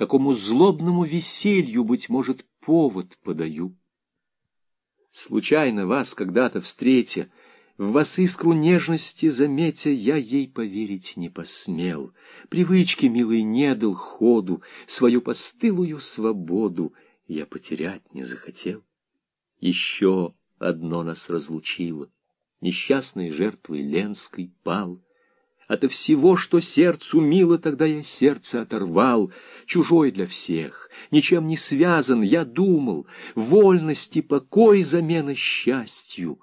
какому злобному веселью, быть может, повод подаю. Случайно вас когда-то встретя, в вас искру нежности заметя, я ей поверить не посмел. Привычки, милый, не дал ходу, свою постылую свободу я потерять не захотел. Еще одно нас разлучило, несчастной жертвой Ленской пал — Ото всего, что сердцу мило, тогда я сердце оторвал, чужой для всех, ничем не связан, я думал, вольность и покой замена счастью.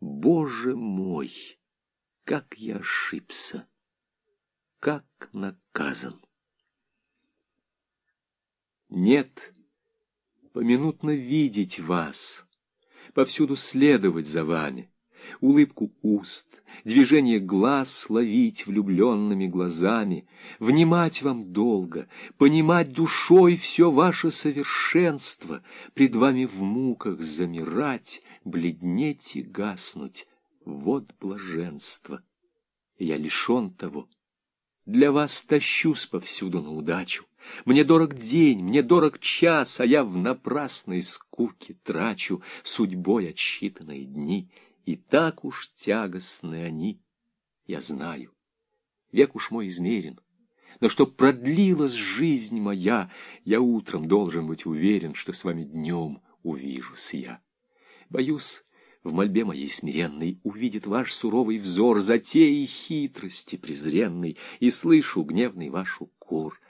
Боже мой, как я ошибся, как наказан. Нет, поминутно видеть вас, повсюду следовать за вами, улыбку уст, движение глаз ловить влюбленными глазами, внимать вам долго, понимать душой все ваше совершенство, пред вами в муках замирать, бледнеть и гаснуть. Вот блаженство. Я лишен того. Для вас тащусь повсюду на удачу. Мне дорог день, мне дорог час, а я в напрасной скуке трачу судьбой отсчитанные дни — и так уж тягостны они, я знаю. Век уж мой измерен, но чтоб продлилась жизнь моя, я утром должен быть уверен, что с вами днем увижусь я. Боюсь, в мольбе моей смиренной увидит ваш суровый взор затеи хитрости презренной, и слышу гневный ваш укор.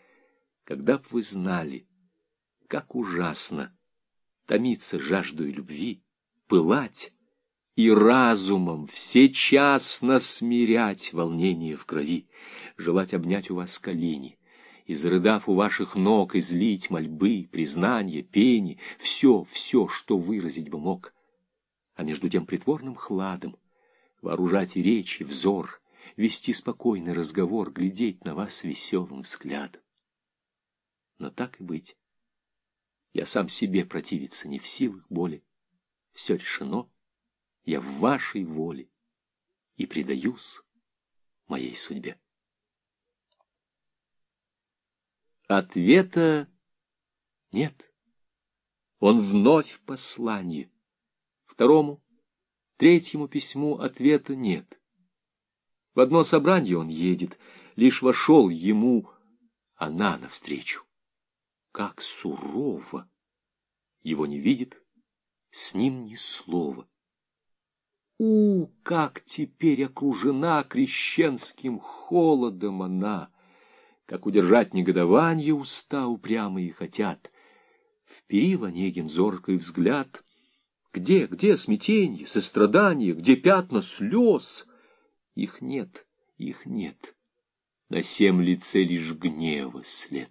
Когда б вы знали, как ужасно томиться жаждой любви, пылать, и разумом всечасно смирять волнение в крови, желать обнять у вас колени, и, зарыдав у ваших ног, излить мольбы, признания, пени, все, все, что выразить бы мог, а между тем притворным хладом вооружать и речь, и взор, вести спокойный разговор, глядеть на вас веселым взглядом. Но так и быть. Я сам себе противиться не в силах боли. Все решено я в вашей воле и предаюсь моей судьбе. Ответа нет. Он вновь послание. Второму, третьему письму ответа нет. В одно собрание он едет, лишь вошел ему она навстречу. Как сурово! Его не видит, с ним ни слова. У, как теперь окружена крещенским холодом она! Как удержать негодование уста упрямые хотят. Вперил Онегин зоркий взгляд. Где, где смятенье, сострадание, где пятна слез? Их нет, их нет. На всем лице лишь гнева след.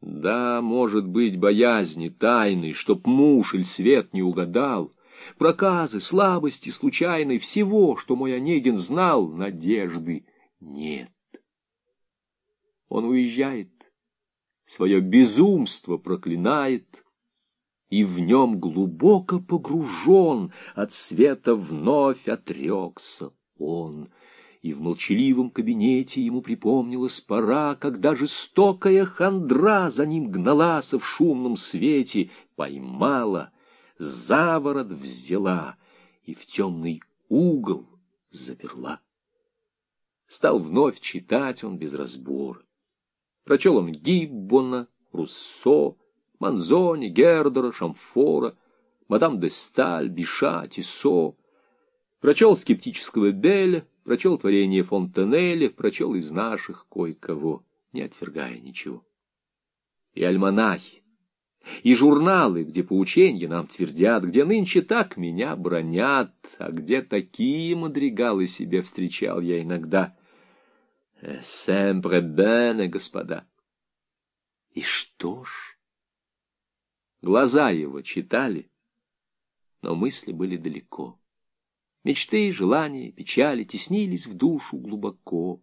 Да, может быть, боязни тайной, чтоб муж или свет не угадал — проказы, слабости случайной, всего, что мой Онегин знал, надежды нет. Он уезжает, свое безумство проклинает, и в нем глубоко погружен, от света вновь отрекся он. И в молчаливом кабинете ему припомнилась пора, когда жестокая хандра за ним гналась в шумном свете, поймала — заворот взяла и в темный угол заперла. Стал вновь читать он без разбора. Прочел он Гиббона, Руссо, Манзони, Гердера, Шамфора, мадам де Сталь, Биша, Тисо. Прочел скептического Беля, прочел творение Фонтенеля, прочел из наших кое-кого, не отвергая ничего. И альманахи, и журналы, где поученья нам твердят, где нынче так меня бронят, а где такие мадригалы себе встречал я иногда. Семпре бене, господа. И что ж? Глаза его читали, но мысли были далеко. Мечты, желания, печали теснились в душу глубоко.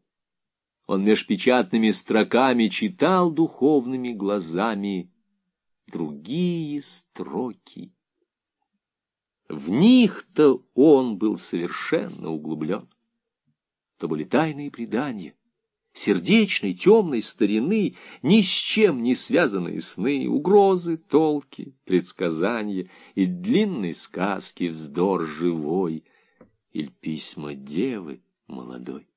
Он меж печатными строками читал духовными глазами другие строки. В них-то он был совершенно углублен. То были тайные предания, сердечной, темной старины, ни с чем не связанные сны, угрозы, толки, предсказания и длинной сказки вздор живой, или письма девы молодой.